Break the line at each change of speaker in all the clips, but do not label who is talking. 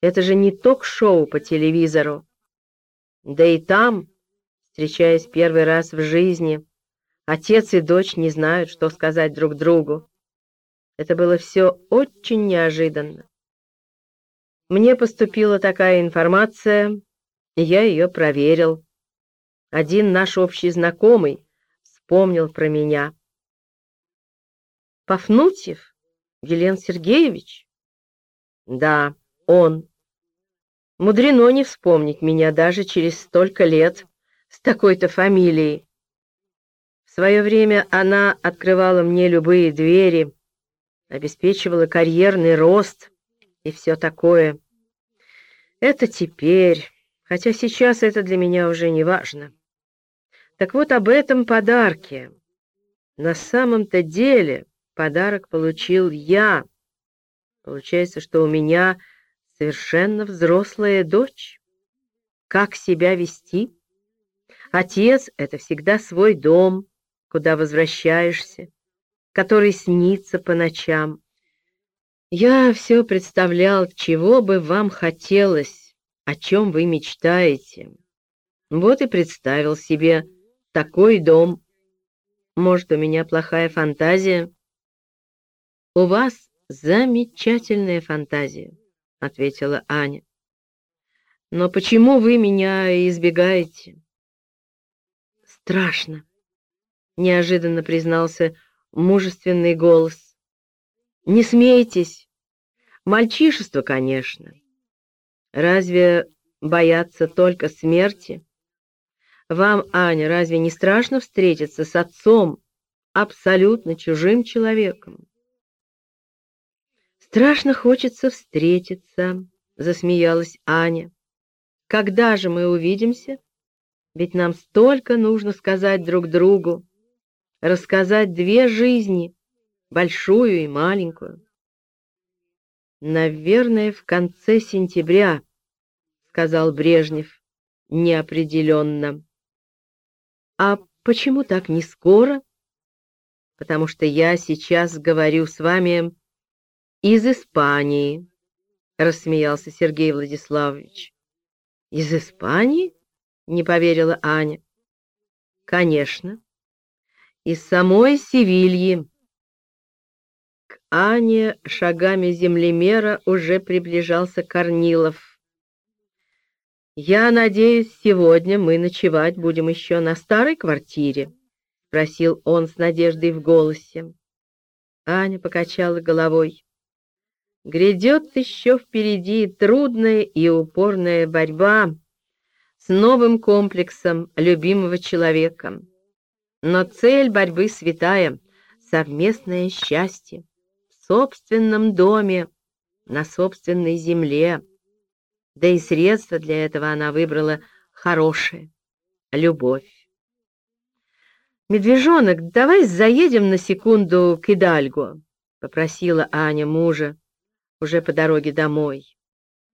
Это же не ток-шоу по телевизору. Да и там, встречаясь первый раз в жизни, отец и дочь не знают, что сказать друг другу. Это было все очень неожиданно. Мне поступила такая информация, и я ее проверил. Один наш общий знакомый вспомнил про меня. Пафнутьев? Елен Сергеевич? Да, он. Мудрено не вспомнить меня даже через столько лет с такой-то фамилией. В свое время она открывала мне любые двери, обеспечивала карьерный рост и все такое. Это теперь, хотя сейчас это для меня уже не важно. Так вот об этом подарке. На самом-то деле подарок получил я. Получается, что у меня совершенно взрослая дочь. Как себя вести? Отец — это всегда свой дом, куда возвращаешься, который снится по ночам. Я все представлял, чего бы вам хотелось, о чем вы мечтаете. Вот и представил себе такой дом. Может, у меня плохая фантазия? У вас замечательная фантазия. — ответила Аня. «Но почему вы меня избегаете?» «Страшно», — неожиданно признался мужественный голос. «Не смейтесь. Мальчишество, конечно. Разве бояться только смерти? Вам, Аня, разве не страшно встретиться с отцом, абсолютно чужим человеком?» «Страшно хочется встретиться», — засмеялась Аня. «Когда же мы увидимся? Ведь нам столько нужно сказать друг другу, рассказать две жизни, большую и маленькую». «Наверное, в конце сентября», — сказал Брежнев неопределенно. «А почему так не скоро?» «Потому что я сейчас говорю с вами из Испании, — рассмеялся Сергей Владиславович. — Из Испании? — не поверила Аня. — Конечно. Из самой Севильи. К Ане шагами землемера уже приближался Корнилов. «Я надеюсь, сегодня мы ночевать будем еще на старой квартире?» — спросил он с надеждой в голосе. Аня покачала головой. Грядет еще впереди трудная и упорная борьба с новым комплексом любимого человека. Но цель борьбы святая — совместное счастье в собственном доме, на собственной земле. Да и средства для этого она выбрала хорошее — любовь. «Медвежонок, давай заедем на секунду к Идальго», — попросила Аня мужа уже по дороге домой.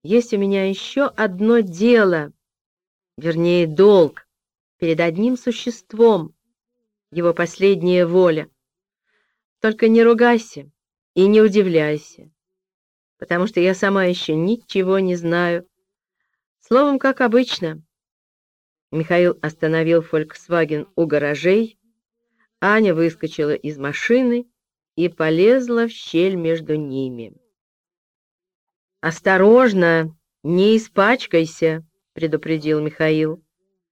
Есть у меня еще одно дело, вернее, долг перед одним существом, его последняя воля. Только не ругайся и не удивляйся, потому что я сама еще ничего не знаю. Словом, как обычно. Михаил остановил «Фольксваген» у гаражей, Аня выскочила из машины и полезла в щель между ними. «Осторожно, не испачкайся», — предупредил Михаил.